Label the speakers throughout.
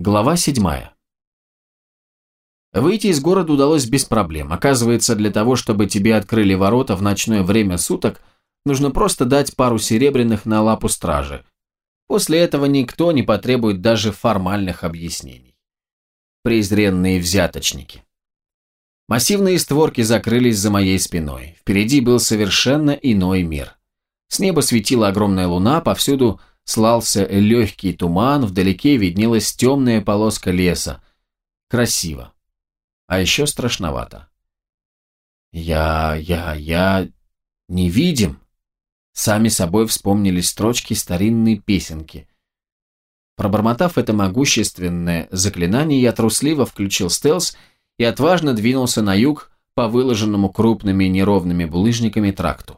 Speaker 1: Глава седьмая. Выйти из города удалось без проблем. Оказывается, для того, чтобы тебе открыли ворота в ночное время суток, нужно просто дать пару серебряных на лапу стражи. После этого никто не потребует даже формальных объяснений. Презренные взяточники. Массивные створки закрылись за моей спиной. Впереди был совершенно иной мир. С неба светила огромная луна, повсюду слался легкий туман, вдалеке виднелась темная полоска леса. Красиво. А еще страшновато. «Я... я... я... невидим?» Сами собой вспомнились строчки старинной песенки. Пробормотав это могущественное заклинание, я трусливо включил стелс и отважно двинулся на юг по выложенному крупными неровными булыжниками тракту.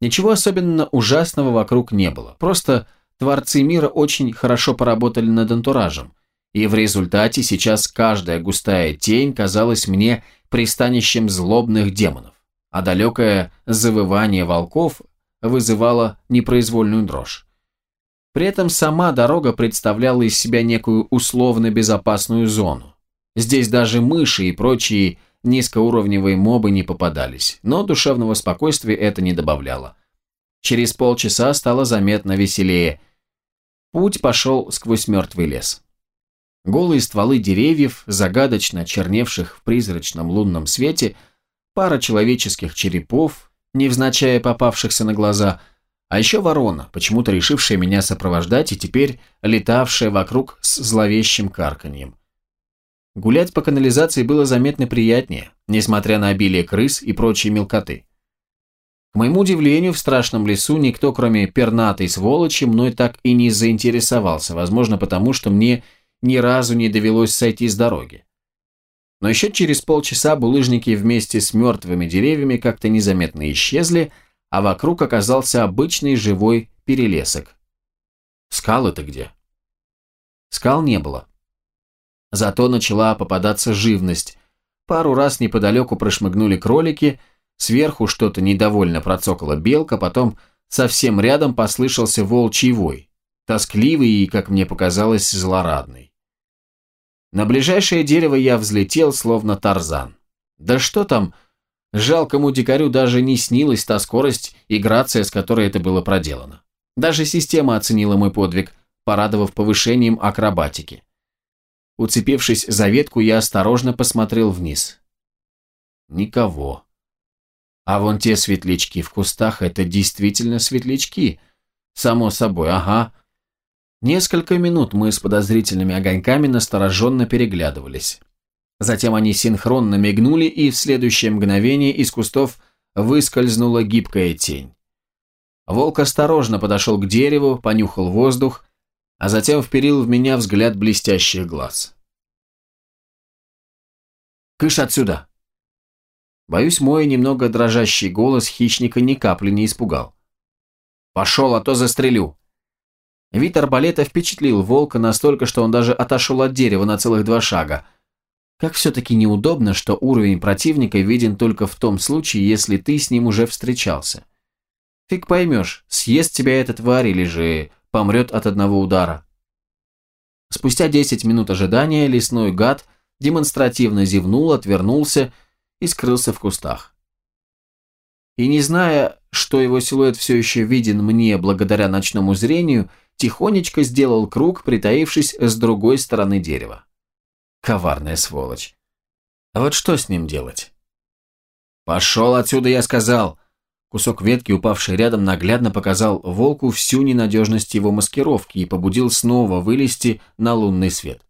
Speaker 1: Ничего особенно ужасного вокруг не было, просто творцы мира очень хорошо поработали над антуражем, и в результате сейчас каждая густая тень казалась мне пристанищем злобных демонов, а далекое завывание волков вызывало непроизвольную дрожь. При этом сама дорога представляла из себя некую условно безопасную зону. Здесь даже мыши и прочие низкоуровневые мобы не попадались, но душевного спокойствия это не добавляло. Через полчаса стало заметно веселее. Путь пошел сквозь мертвый лес. Голые стволы деревьев, загадочно черневших в призрачном лунном свете, пара человеческих черепов, невзначай попавшихся на глаза, а еще ворона, почему-то решившая меня сопровождать и теперь летавшая вокруг с зловещим карканьем. Гулять по канализации было заметно приятнее, несмотря на обилие крыс и прочей мелкоты. К моему удивлению, в страшном лесу никто, кроме пернатой сволочи, мной так и не заинтересовался, возможно, потому что мне ни разу не довелось сойти с дороги. Но еще через полчаса булыжники вместе с мертвыми деревьями как-то незаметно исчезли, а вокруг оказался обычный живой перелесок. Скалы-то где? Скал не было. Зато начала попадаться живность. Пару раз неподалеку прошмыгнули кролики, сверху что-то недовольно процокала белка, потом совсем рядом послышался волчий вой, тоскливый и, как мне показалось, злорадный. На ближайшее дерево я взлетел, словно тарзан. Да что там, жалкому дикарю даже не снилась та скорость и грация, с которой это было проделано. Даже система оценила мой подвиг, порадовав повышением акробатики. Уцепившись за ветку, я осторожно посмотрел вниз. Никого. А вон те светлячки в кустах – это действительно светлячки. Само собой, ага. Несколько минут мы с подозрительными огоньками настороженно переглядывались. Затем они синхронно мигнули, и в следующее мгновение из кустов выскользнула гибкая тень. Волк осторожно подошел к дереву, понюхал воздух, а затем вперил в меня взгляд блестящих глаз. «Кыш отсюда!» Боюсь, мой немного дрожащий голос хищника ни капли не испугал. «Пошел, а то застрелю!» Вид арбалета впечатлил волка настолько, что он даже отошел от дерева на целых два шага. Как все-таки неудобно, что уровень противника виден только в том случае, если ты с ним уже встречался. Фиг поймешь, съест тебя эта тварь или же помрет от одного удара. Спустя 10 минут ожидания лесной гад демонстративно зевнул, отвернулся и скрылся в кустах. И не зная, что его силуэт все еще виден мне благодаря ночному зрению, тихонечко сделал круг, притаившись с другой стороны дерева. Коварная сволочь. А вот что с ним делать? «Пошел отсюда, я сказал!» Кусок ветки, упавший рядом, наглядно показал волку всю ненадежность его маскировки и побудил снова вылезти на лунный свет.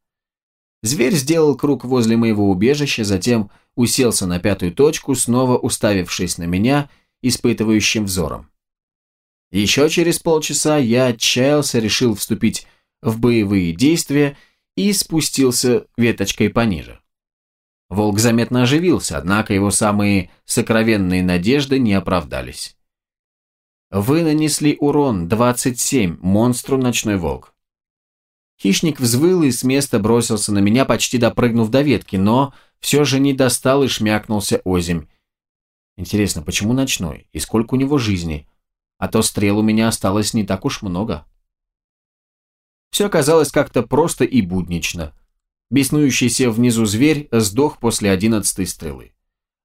Speaker 1: Зверь сделал круг возле моего убежища, затем уселся на пятую точку, снова уставившись на меня испытывающим взором. Еще через полчаса я отчаялся, решил вступить в боевые действия и спустился веточкой пониже. Волк заметно оживился, однако его самые сокровенные надежды не оправдались. Вы нанесли урон 27 монстру ночной волк. Хищник взвыл и с места бросился на меня, почти допрыгнув до ветки, но все же не достал и шмякнулся озимь. Интересно, почему ночной? И сколько у него жизни? А то стрел у меня осталось не так уж много. Все оказалось как-то просто и буднично. Беснующийся внизу зверь сдох после одиннадцатой стрелы.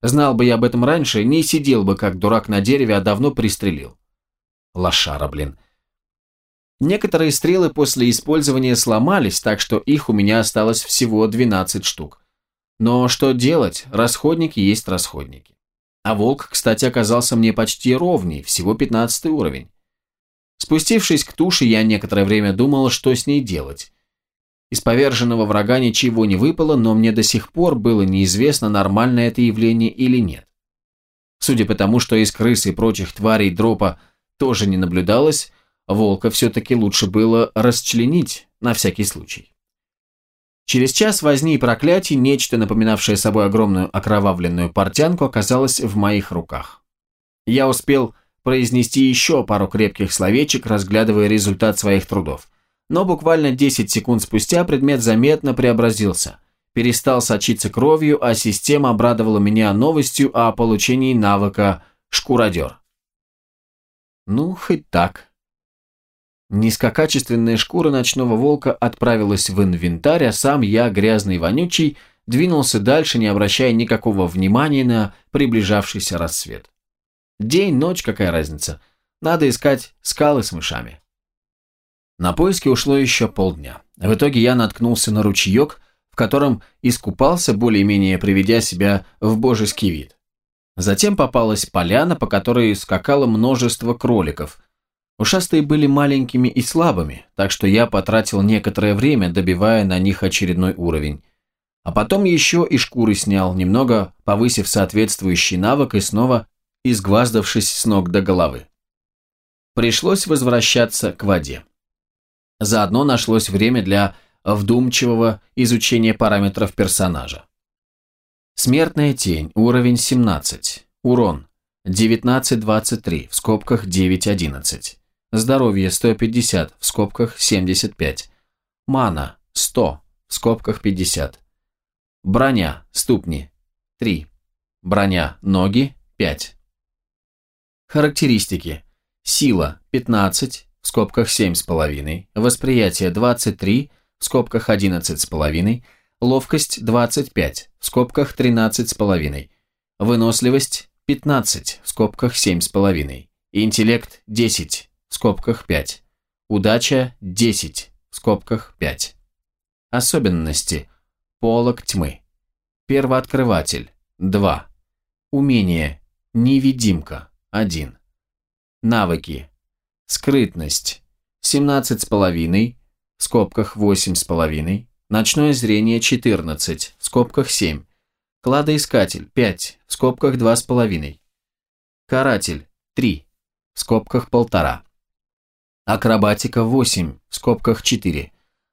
Speaker 1: Знал бы я об этом раньше, не сидел бы как дурак на дереве, а давно пристрелил. Лошара, блин. Некоторые стрелы после использования сломались, так что их у меня осталось всего 12 штук. Но что делать, расходники есть расходники. А волк, кстати, оказался мне почти ровней, всего 15 уровень. Спустившись к туше, я некоторое время думал, что с ней делать. Из поверженного врага ничего не выпало, но мне до сих пор было неизвестно, нормально это явление или нет. Судя по тому, что из крыс и прочих тварей дропа тоже не наблюдалось, волка все-таки лучше было расчленить на всякий случай. Через час возни и проклятий нечто, напоминавшее собой огромную окровавленную портянку, оказалось в моих руках. Я успел произнести еще пару крепких словечек, разглядывая результат своих трудов. Но буквально 10 секунд спустя предмет заметно преобразился. Перестал сочиться кровью, а система обрадовала меня новостью о получении навыка «Шкуродер». Ну, хоть так. Низкокачественная шкура ночного волка отправилась в инвентарь, а сам я, грязный вонючий, двинулся дальше, не обращая никакого внимания на приближавшийся рассвет. День, ночь, какая разница? Надо искать скалы с мышами. На поиски ушло еще полдня. В итоге я наткнулся на ручеек, в котором искупался, более-менее приведя себя в божеский вид. Затем попалась поляна, по которой скакало множество кроликов, Ушастые были маленькими и слабыми, так что я потратил некоторое время, добивая на них очередной уровень. А потом еще и шкуры снял, немного повысив соответствующий навык и снова изгваздавшись с ног до головы. Пришлось возвращаться к воде. Заодно нашлось время для вдумчивого изучения параметров персонажа. Смертная тень, уровень 17, урон 19-23, в скобках 9-11. Здоровье 150, в скобках 75. Мана 100, в скобках 50. Броня, ступни 3. Броня, ноги 5. Характеристики. Сила 15, в скобках 7,5. Восприятие 23, в скобках 11,5. Ловкость 25, в скобках 13,5. Выносливость 15, в скобках 7,5. Интеллект 10, в скобках 5. Удача 10, в скобках 5. Особенности. Полок тьмы. Первооткрыватель 2. Умение. Невидимка 1. Навыки. Скрытность 17,5, в скобках 8,5. Ночное зрение 14, в скобках 7. Кладоискатель 5, в скобках 2,5. Каратель 3, в скобках 1,5. Акробатика 8, в скобках 4.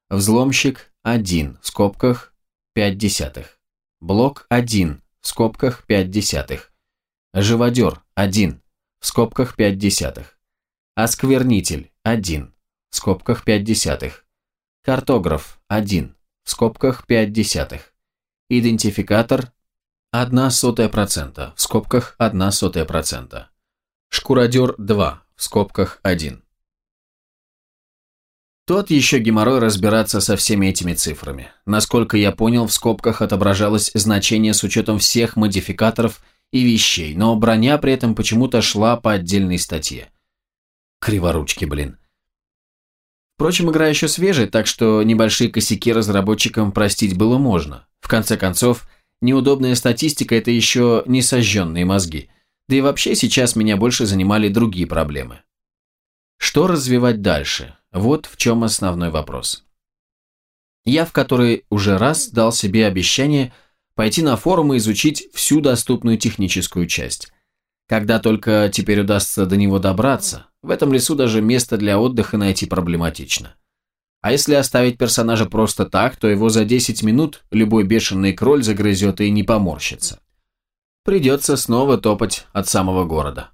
Speaker 1: Взломщик 1, в скобках 5 десятых. Блок 1, в скобках 5 десятых. Живодер 1, в скобках 5 десятых. Осквернитель 1, в скобках 5 десятых. Картограф 1, в скобках 5 десятых. Идентификатор 1 сотая процента, в скобках 1 сотая процента. Шкуродер 2, в скобках 1. Тот еще геморрой разбираться со всеми этими цифрами. Насколько я понял, в скобках отображалось значение с учетом всех модификаторов и вещей, но броня при этом почему-то шла по отдельной статье. Криворучки, блин. Впрочем, игра еще свежая, так что небольшие косяки разработчикам простить было можно. В конце концов, неудобная статистика – это еще не сожженные мозги. Да и вообще сейчас меня больше занимали другие проблемы. Что развивать дальше? Вот в чем основной вопрос. Я в который уже раз дал себе обещание пойти на форум и изучить всю доступную техническую часть. Когда только теперь удастся до него добраться, в этом лесу даже место для отдыха найти проблематично. А если оставить персонажа просто так, то его за 10 минут любой бешеный кроль загрызет и не поморщится. Придется снова топать от самого города.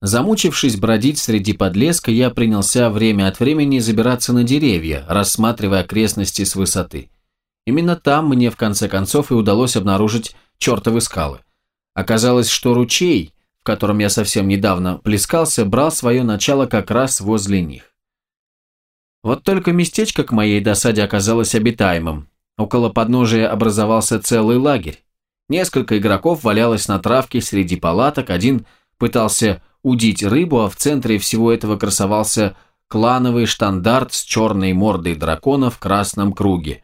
Speaker 1: Замучившись бродить среди подлеска, я принялся время от времени забираться на деревья, рассматривая окрестности с высоты. Именно там мне в конце концов и удалось обнаружить чертовы скалы. Оказалось, что ручей, в котором я совсем недавно плескался, брал свое начало как раз возле них. Вот только местечко к моей досаде оказалось обитаемым. Около подножия образовался целый лагерь. Несколько игроков валялось на травке среди палаток, один пытался удить рыбу, а в центре всего этого красовался клановый штандарт с черной мордой дракона в красном круге.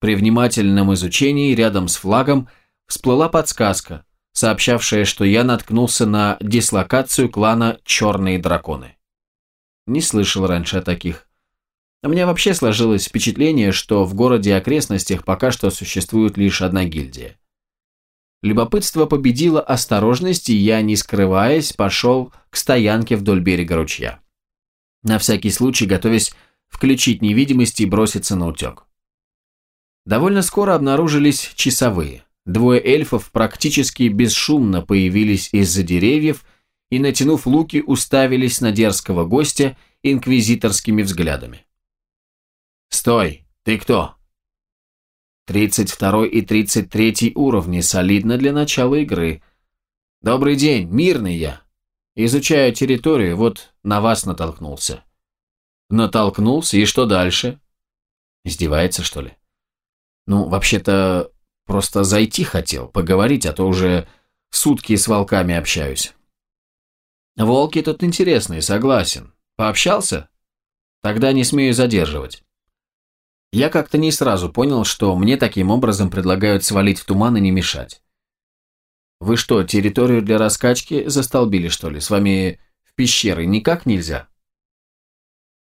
Speaker 1: При внимательном изучении рядом с флагом всплыла подсказка, сообщавшая, что я наткнулся на дислокацию клана «Черные драконы». Не слышал раньше о таких. У меня вообще сложилось впечатление, что в городе и окрестностях пока что существует лишь одна гильдия. Любопытство победило осторожность, и я, не скрываясь, пошел к стоянке вдоль берега ручья. На всякий случай, готовясь включить невидимость и броситься на утек. Довольно скоро обнаружились часовые. Двое эльфов практически бесшумно появились из-за деревьев и, натянув луки, уставились на дерзкого гостя инквизиторскими взглядами. «Стой! Ты кто?» «Тридцать второй и тридцать третий уровни, солидно для начала игры. Добрый день, мирный я. Изучаю территорию, вот на вас натолкнулся». «Натолкнулся? И что дальше?» Издевается, что ли? «Ну, вообще-то, просто зайти хотел, поговорить, а то уже сутки с волками общаюсь». «Волки тут интересные, согласен. Пообщался? Тогда не смею задерживать». Я как-то не сразу понял, что мне таким образом предлагают свалить в туман и не мешать. Вы что, территорию для раскачки застолбили, что ли? С вами в пещеры никак нельзя?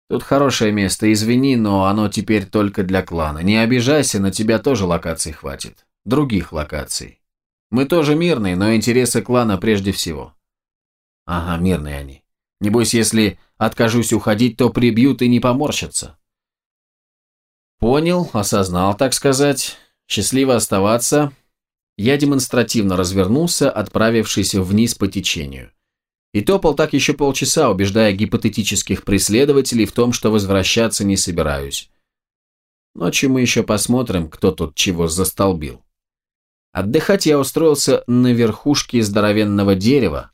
Speaker 1: Тут хорошее место, извини, но оно теперь только для клана. Не обижайся, на тебя тоже локаций хватит. Других локаций. Мы тоже мирные, но интересы клана прежде всего. Ага, мирные они. Небось, если откажусь уходить, то прибьют и не поморщатся. Понял, осознал, так сказать. Счастливо оставаться. Я демонстративно развернулся, отправившись вниз по течению. И топал так еще полчаса, убеждая гипотетических преследователей в том, что возвращаться не собираюсь. Ночью мы еще посмотрим, кто тут чего застолбил. Отдыхать я устроился на верхушке здоровенного дерева,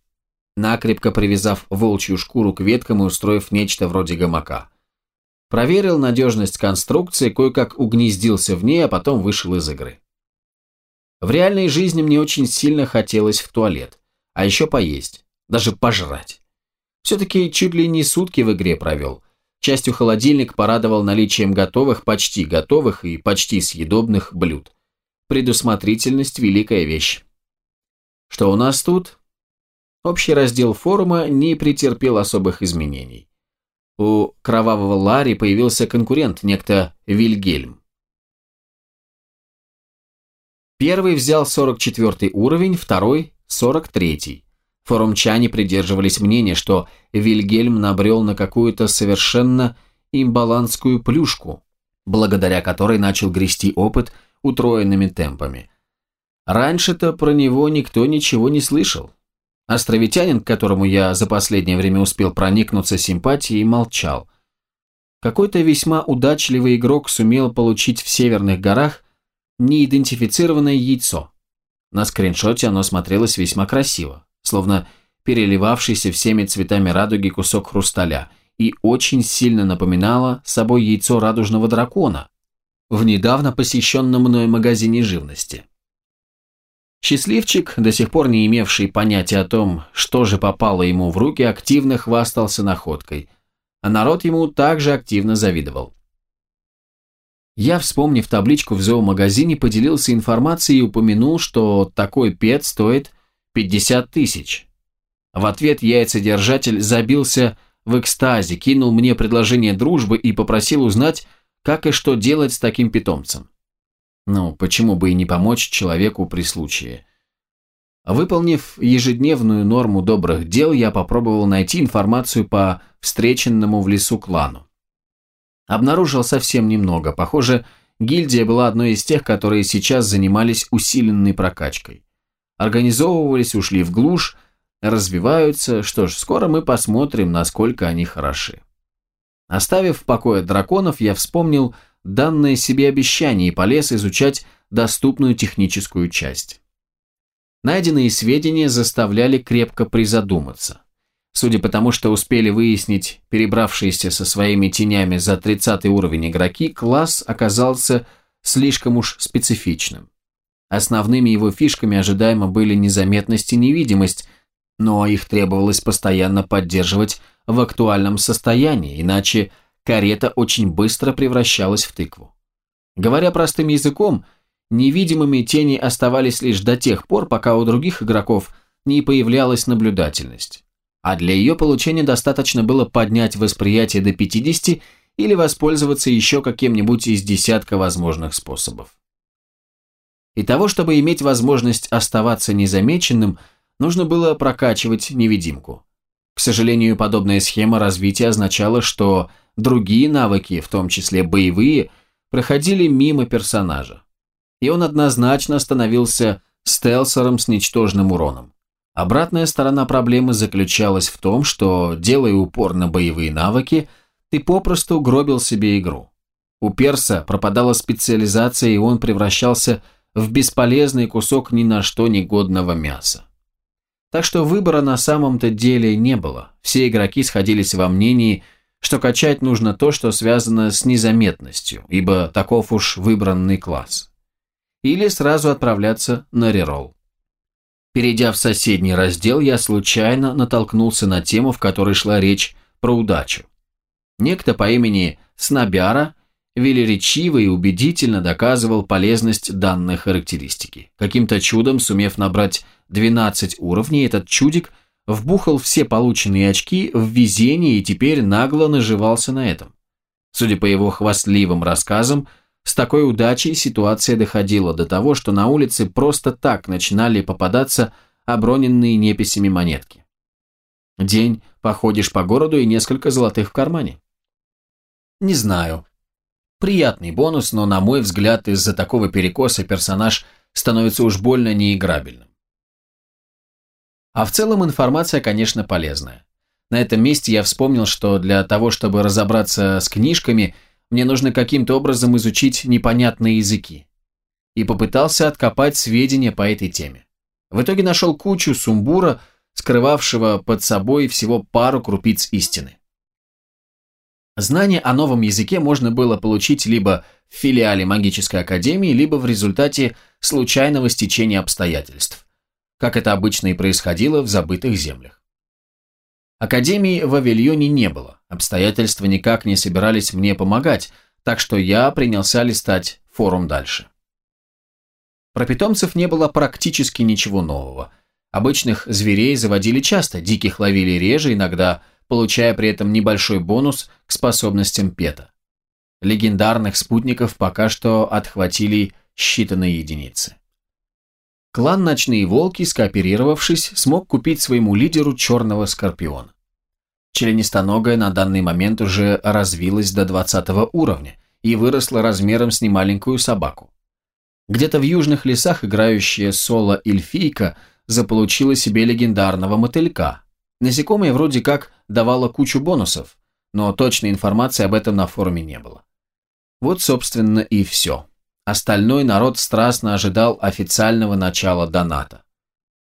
Speaker 1: накрепко привязав волчью шкуру к веткам и устроив нечто вроде гамака. Проверил надежность конструкции, кое-как угнездился в ней, а потом вышел из игры. В реальной жизни мне очень сильно хотелось в туалет, а еще поесть, даже пожрать. Все-таки чуть ли не сутки в игре провел. Частью холодильник порадовал наличием готовых, почти готовых и почти съедобных блюд. Предусмотрительность – великая вещь. Что у нас тут? Общий раздел форума не претерпел особых изменений у кровавого Ларри появился конкурент, некто Вильгельм. Первый взял 44 уровень, второй – 43. Форумчане придерживались мнения, что Вильгельм набрел на какую-то совершенно имбаланскую плюшку, благодаря которой начал грести опыт утроенными темпами. Раньше-то про него никто ничего не слышал. Островитянин, к которому я за последнее время успел проникнуться симпатией, молчал. Какой-то весьма удачливый игрок сумел получить в Северных горах неидентифицированное яйцо. На скриншоте оно смотрелось весьма красиво, словно переливавшийся всеми цветами радуги кусок хрусталя, и очень сильно напоминало собой яйцо радужного дракона в недавно посещенном мной магазине живности. Счастливчик, до сих пор не имевший понятия о том, что же попало ему в руки, активно хвастался находкой, а народ ему также активно завидовал. Я, вспомнив табличку в зоомагазине, поделился информацией и упомянул, что такой пет стоит 50 тысяч. В ответ яйцедержатель забился в экстазе, кинул мне предложение дружбы и попросил узнать, как и что делать с таким питомцем. Ну, почему бы и не помочь человеку при случае? Выполнив ежедневную норму добрых дел, я попробовал найти информацию по встреченному в лесу клану. Обнаружил совсем немного. Похоже, гильдия была одной из тех, которые сейчас занимались усиленной прокачкой. Организовывались, ушли в глушь, развиваются. Что ж, скоро мы посмотрим, насколько они хороши. Оставив в покое драконов, я вспомнил, данное себе обещание и полез изучать доступную техническую часть. Найденные сведения заставляли крепко призадуматься. Судя по тому, что успели выяснить перебравшиеся со своими тенями за 30 уровень игроки, класс оказался слишком уж специфичным. Основными его фишками ожидаемо были незаметность и невидимость, но их требовалось постоянно поддерживать в актуальном состоянии, иначе карета очень быстро превращалась в тыкву. Говоря простым языком, невидимыми тени оставались лишь до тех пор, пока у других игроков не появлялась наблюдательность. А для ее получения достаточно было поднять восприятие до 50 или воспользоваться еще каким-нибудь из десятка возможных способов. И того, чтобы иметь возможность оставаться незамеченным, нужно было прокачивать невидимку. К сожалению, подобная схема развития означала, что другие навыки, в том числе боевые, проходили мимо персонажа. И он однозначно становился стелсером с ничтожным уроном. Обратная сторона проблемы заключалась в том, что, делая упор на боевые навыки, ты попросту гробил себе игру. У перса пропадала специализация, и он превращался в бесполезный кусок ни на что негодного мяса. Так что выбора на самом-то деле не было. Все игроки сходились во мнении, что качать нужно то, что связано с незаметностью, ибо таков уж выбранный класс. Или сразу отправляться на реролл. Перейдя в соседний раздел, я случайно натолкнулся на тему, в которой шла речь про удачу. Некто по имени Снобяра велеречиво и убедительно доказывал полезность данной характеристики. Каким-то чудом, сумев набрать 12 уровней, этот чудик вбухал все полученные очки в везение и теперь нагло наживался на этом. Судя по его хвастливым рассказам, с такой удачей ситуация доходила до того, что на улице просто так начинали попадаться оброненные неписями монетки. День, походишь по городу и несколько золотых в кармане. Не знаю. Приятный бонус, но, на мой взгляд, из-за такого перекоса персонаж становится уж больно неиграбельным. А в целом информация, конечно, полезная. На этом месте я вспомнил, что для того, чтобы разобраться с книжками – мне нужно каким-то образом изучить непонятные языки. И попытался откопать сведения по этой теме. В итоге нашел кучу сумбура, скрывавшего под собой всего пару крупиц истины. Знание о новом языке можно было получить либо в филиале магической академии, либо в результате случайного стечения обстоятельств, как это обычно и происходило в забытых землях. Академии в Авильоне не было, обстоятельства никак не собирались мне помогать, так что я принялся листать форум дальше. Про питомцев не было практически ничего нового. Обычных зверей заводили часто, диких ловили реже, иногда получая при этом небольшой бонус к способностям пета. Легендарных спутников пока что отхватили считанные единицы. Клан «Ночные волки», скооперировавшись, смог купить своему лидеру черного скорпиона. Членистоногая на данный момент уже развилась до 20 уровня и выросла размером с немаленькую собаку. Где-то в южных лесах играющая соло-эльфийка заполучила себе легендарного мотылька. Насекомое вроде как давало кучу бонусов, но точной информации об этом на форуме не было. Вот, собственно, и все. Остальной народ страстно ожидал официального начала доната.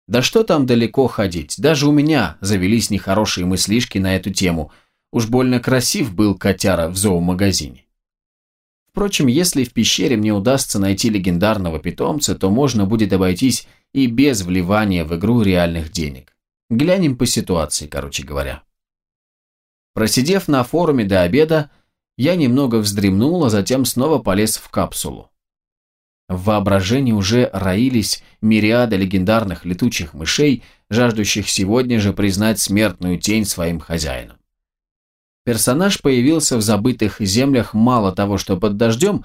Speaker 1: Да что там далеко ходить, даже у меня завелись нехорошие мыслишки на эту тему. Уж больно красив был котяра в зоомагазине. Впрочем, если в пещере мне удастся найти легендарного питомца, то можно будет обойтись и без вливания в игру реальных денег. Глянем по ситуации, короче говоря. Просидев на форуме до обеда, я немного вздремнул, а затем снова полез в капсулу. В воображении уже роились мириады легендарных летучих мышей, жаждущих сегодня же признать смертную тень своим хозяином. Персонаж появился в забытых землях мало того, что под дождем,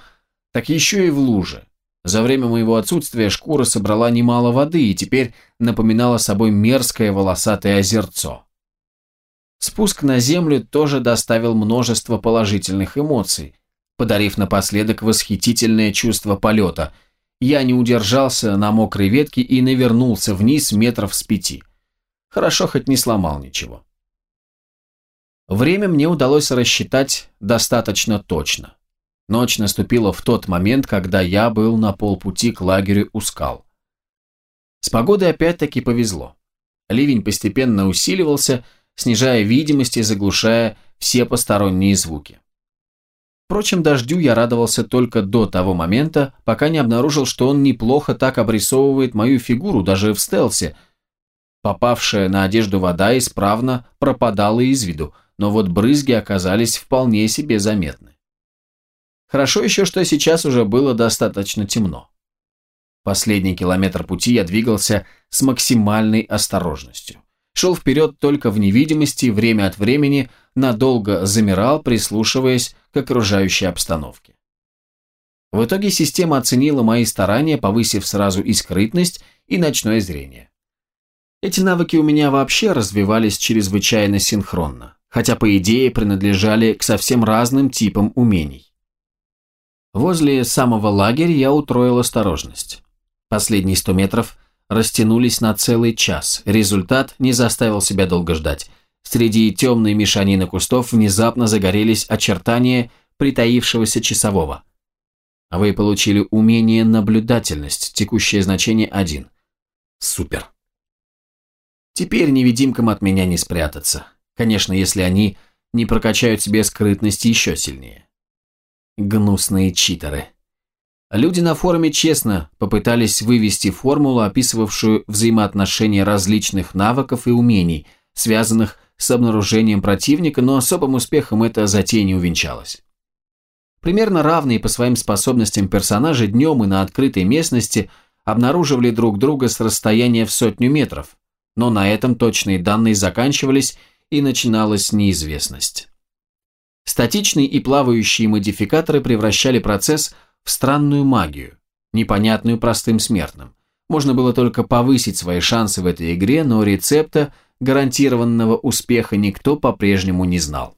Speaker 1: так еще и в луже. За время моего отсутствия шкура собрала немало воды и теперь напоминала собой мерзкое волосатое озерцо. Спуск на землю тоже доставил множество положительных эмоций, подарив напоследок восхитительное чувство полета. Я не удержался на мокрой ветке и навернулся вниз метров с пяти. Хорошо, хоть не сломал ничего. Время мне удалось рассчитать достаточно точно. Ночь наступила в тот момент, когда я был на полпути к лагерю у скал. С погодой опять-таки повезло. Ливень постепенно усиливался, снижая видимость и заглушая все посторонние звуки. Впрочем, дождю я радовался только до того момента, пока не обнаружил, что он неплохо так обрисовывает мою фигуру даже в стелсе. Попавшая на одежду вода исправно пропадала из виду, но вот брызги оказались вполне себе заметны. Хорошо еще, что сейчас уже было достаточно темно. Последний километр пути я двигался с максимальной осторожностью. Шел вперед только в невидимости, время от времени надолго замирал, прислушиваясь к окружающей обстановке. В итоге система оценила мои старания, повысив сразу и скрытность, и ночное зрение. Эти навыки у меня вообще развивались чрезвычайно синхронно, хотя по идее принадлежали к совсем разным типам умений. Возле самого лагеря я утроил осторожность. Последние сто метров растянулись на целый час. Результат не заставил себя долго ждать. Среди темной мешанины кустов внезапно загорелись очертания притаившегося часового. Вы получили умение наблюдательность, текущее значение 1. Супер. Теперь невидимкам от меня не спрятаться. Конечно, если они не прокачают себе скрытность еще сильнее. Гнусные читеры. Люди на форуме честно попытались вывести формулу, описывавшую взаимоотношения различных навыков и умений, связанных с обнаружением противника, но особым успехом эта затея не увенчалась. Примерно равные по своим способностям персонажи днем и на открытой местности обнаруживали друг друга с расстояния в сотню метров, но на этом точные данные заканчивались и начиналась неизвестность. Статичные и плавающие модификаторы превращали процесс в странную магию, непонятную простым смертным. Можно было только повысить свои шансы в этой игре, но рецепта гарантированного успеха никто по-прежнему не знал.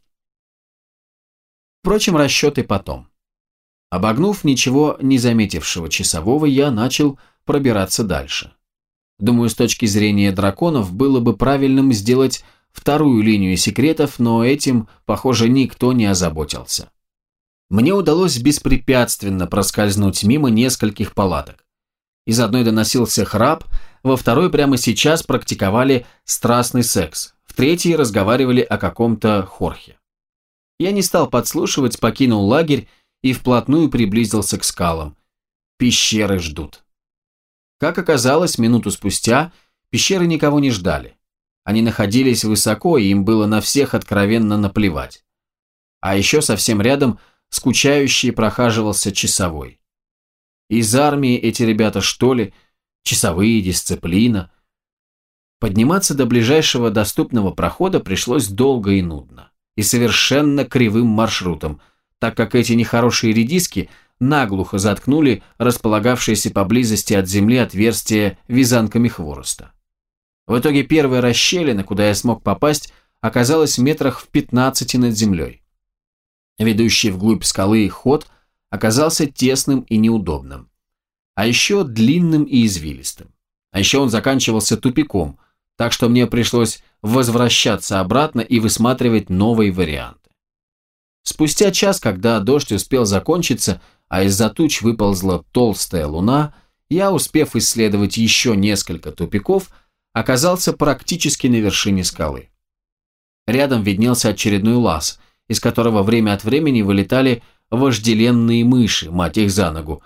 Speaker 1: Впрочем, расчеты потом. Обогнув ничего не заметившего часового, я начал пробираться дальше. Думаю, с точки зрения драконов было бы правильным сделать вторую линию секретов, но этим, похоже, никто не озаботился мне удалось беспрепятственно проскользнуть мимо нескольких палаток. Из одной доносился храп, во второй прямо сейчас практиковали страстный секс, в третьей разговаривали о каком-то хорхе. Я не стал подслушивать, покинул лагерь и вплотную приблизился к скалам. Пещеры ждут. Как оказалось, минуту спустя пещеры никого не ждали. Они находились высоко, и им было на всех откровенно наплевать. А еще совсем рядом – скучающий прохаживался часовой. Из армии эти ребята что ли? Часовые, дисциплина. Подниматься до ближайшего доступного прохода пришлось долго и нудно. И совершенно кривым маршрутом, так как эти нехорошие редиски наглухо заткнули располагавшиеся поблизости от земли отверстия вязанками хвороста. В итоге первая расщелина, куда я смог попасть, оказалась в метрах в 15 над землей. Ведущий вглубь скалы ход оказался тесным и неудобным. А еще длинным и извилистым. А еще он заканчивался тупиком, так что мне пришлось возвращаться обратно и высматривать новые варианты. Спустя час, когда дождь успел закончиться, а из-за туч выползла толстая луна, я, успев исследовать еще несколько тупиков, оказался практически на вершине скалы. Рядом виднелся очередной лаз – из которого время от времени вылетали вожделенные мыши, мать их за ногу.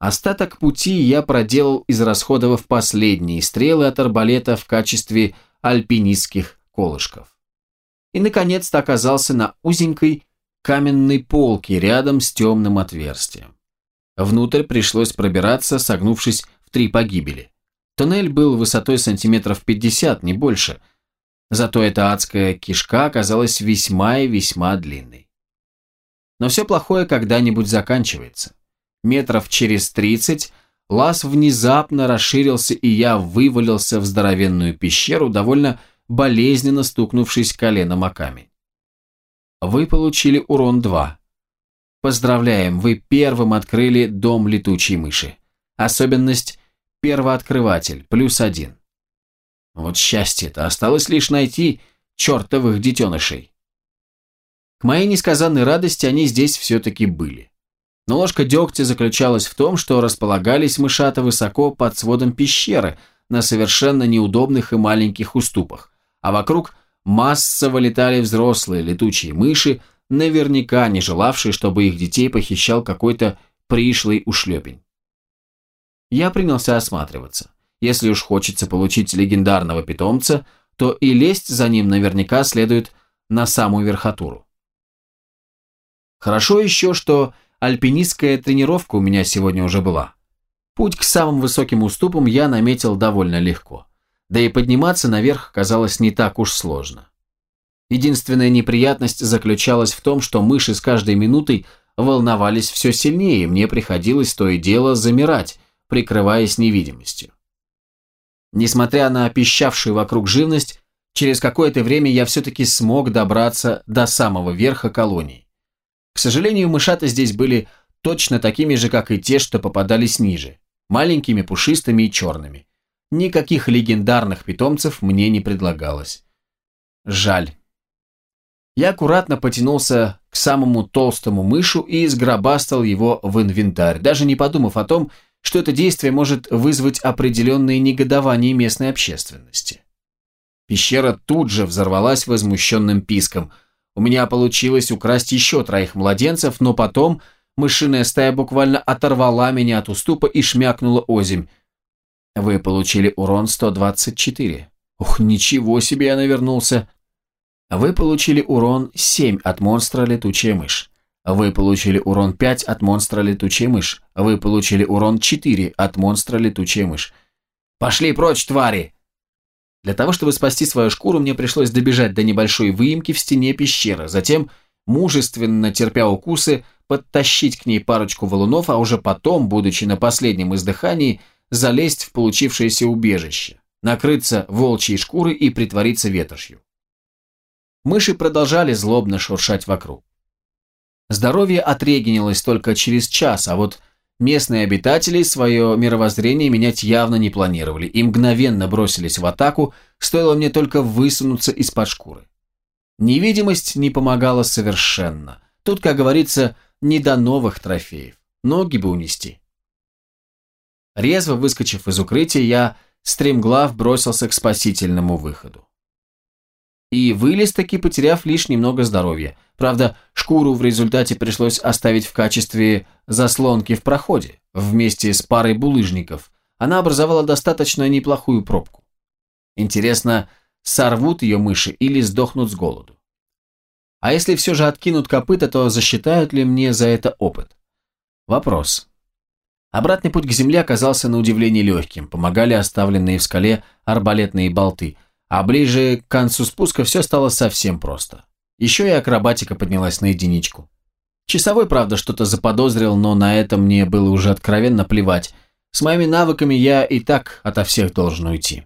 Speaker 1: Остаток пути я проделал, израсходовав последние стрелы от арбалета в качестве альпинистских колышков. И, наконец-то, оказался на узенькой каменной полке рядом с темным отверстием. Внутрь пришлось пробираться, согнувшись в три погибели. Туннель был высотой сантиметров 50, не больше – Зато эта адская кишка оказалась весьма и весьма длинной. Но все плохое когда-нибудь заканчивается. Метров через тридцать лаз внезапно расширился, и я вывалился в здоровенную пещеру, довольно болезненно стукнувшись коленом о камень. Вы получили урон 2. Поздравляем, вы первым открыли дом летучей мыши. Особенность первооткрыватель, плюс один. Вот счастье-то, осталось лишь найти чертовых детенышей. К моей несказанной радости они здесь все-таки были. Но ложка дегтя заключалась в том, что располагались мышата высоко под сводом пещеры, на совершенно неудобных и маленьких уступах, а вокруг массово летали взрослые летучие мыши, наверняка не желавшие, чтобы их детей похищал какой-то пришлый ушлепень. Я принялся осматриваться. Если уж хочется получить легендарного питомца, то и лезть за ним наверняка следует на самую верхотуру. Хорошо еще, что альпинистская тренировка у меня сегодня уже была. Путь к самым высоким уступам я наметил довольно легко. Да и подниматься наверх казалось не так уж сложно. Единственная неприятность заключалась в том, что мыши с каждой минутой волновались все сильнее, и мне приходилось то и дело замирать, прикрываясь невидимостью. Несмотря на пищавшую вокруг живность, через какое-то время я все-таки смог добраться до самого верха колонии. К сожалению, мышата здесь были точно такими же, как и те, что попадались ниже, маленькими, пушистыми и черными. Никаких легендарных питомцев мне не предлагалось. Жаль. Я аккуратно потянулся к самому толстому мышу и сгробастал его в инвентарь, даже не подумав о том, что это действие может вызвать определенные негодования местной общественности. Пещера тут же взорвалась возмущенным писком. У меня получилось украсть еще троих младенцев, но потом мышиная стая буквально оторвала меня от уступа и шмякнула озимь. Вы получили урон 124. Ух, ничего себе я навернулся. Вы получили урон 7 от монстра летучая мышь. Вы получили урон 5 от монстра летучая мышь. Вы получили урон 4 от монстра летучая мышь. Пошли прочь, твари! Для того, чтобы спасти свою шкуру, мне пришлось добежать до небольшой выемки в стене пещеры, затем, мужественно терпя укусы, подтащить к ней парочку валунов, а уже потом, будучи на последнем издыхании, залезть в получившееся убежище, накрыться волчьей шкурой и притвориться ветошью. Мыши продолжали злобно шуршать вокруг. Здоровье отрегенилось только через час, а вот местные обитатели свое мировоззрение менять явно не планировали и мгновенно бросились в атаку, стоило мне только высунуться из-под шкуры. Невидимость не помогала совершенно. Тут, как говорится, не до новых трофеев. Ноги бы унести. Резво выскочив из укрытия, я стремглав бросился к спасительному выходу и вылез таки, потеряв лишь немного здоровья. Правда, шкуру в результате пришлось оставить в качестве заслонки в проходе, вместе с парой булыжников. Она образовала достаточно неплохую пробку. Интересно, сорвут ее мыши или сдохнут с голоду? А если все же откинут копыта, то засчитают ли мне за это опыт? Вопрос. Обратный путь к земле оказался на удивление легким, помогали оставленные в скале арбалетные болты – а ближе к концу спуска все стало совсем просто. Еще и акробатика поднялась на единичку. Часовой, правда, что-то заподозрил, но на это мне было уже откровенно плевать. С моими навыками я и так ото всех должен уйти.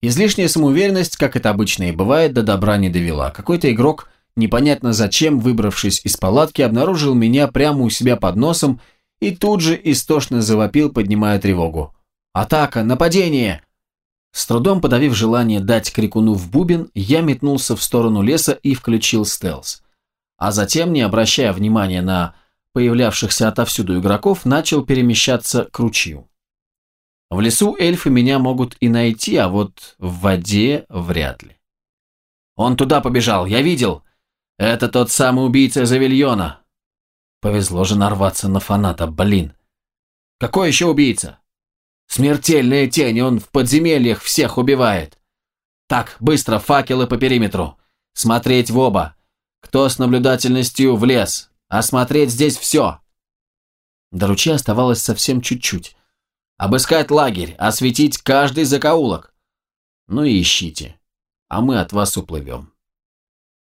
Speaker 1: Излишняя самоуверенность, как это обычно и бывает, до добра не довела. Какой-то игрок, непонятно зачем, выбравшись из палатки, обнаружил меня прямо у себя под носом и тут же истошно завопил, поднимая тревогу. «Атака! Нападение!» С трудом подавив желание дать крикуну в бубен, я метнулся в сторону леса и включил стелс. А затем, не обращая внимания на появлявшихся отовсюду игроков, начал перемещаться к ручью. В лесу эльфы меня могут и найти, а вот в воде вряд ли. Он туда побежал, я видел. Это тот самый убийца Завильона. Повезло же нарваться на фаната, блин. Какой еще убийца? Смертельная тень, он в подземельях всех убивает. Так, быстро, факелы по периметру. Смотреть в оба. Кто с наблюдательностью в лес. Осмотреть здесь все. До ручья оставалось совсем чуть-чуть. Обыскать лагерь, осветить каждый закоулок. Ну и ищите. А мы от вас уплывем.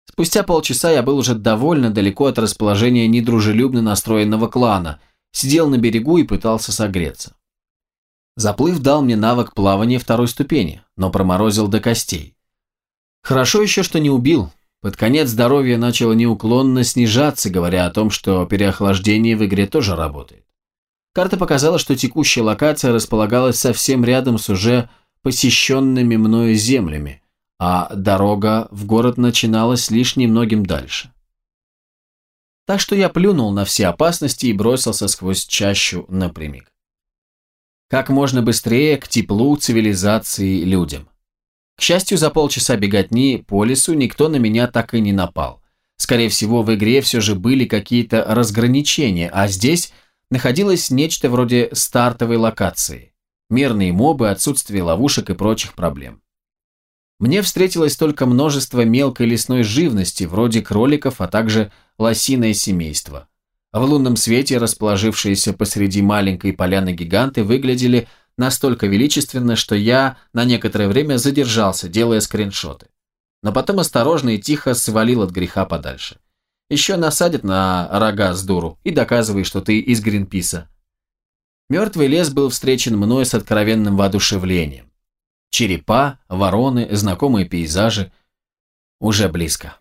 Speaker 1: Спустя полчаса я был уже довольно далеко от расположения недружелюбно настроенного клана, сидел на берегу и пытался согреться. Заплыв дал мне навык плавания второй ступени, но проморозил до костей. Хорошо еще, что не убил. Под конец здоровье начало неуклонно снижаться, говоря о том, что переохлаждение в игре тоже работает. Карта показала, что текущая локация располагалась совсем рядом с уже посещенными мною землями, а дорога в город начиналась лишь немногим дальше. Так что я плюнул на все опасности и бросился сквозь чащу напрямик как можно быстрее к теплу цивилизации людям. К счастью, за полчаса беготни по лесу никто на меня так и не напал. Скорее всего, в игре все же были какие-то разграничения, а здесь находилось нечто вроде стартовой локации. Мирные мобы, отсутствие ловушек и прочих проблем. Мне встретилось только множество мелкой лесной живности, вроде кроликов, а также лосиное семейство. В лунном свете расположившиеся посреди маленькой поляны гиганты выглядели настолько величественно, что я на некоторое время задержался, делая скриншоты но потом осторожно и тихо свалил от греха подальше. Еще насадят на рога с дуру и доказывай, что ты из Гринписа. Мертвый лес был встречен мной с откровенным воодушевлением. Черепа, вороны, знакомые пейзажи. Уже близко.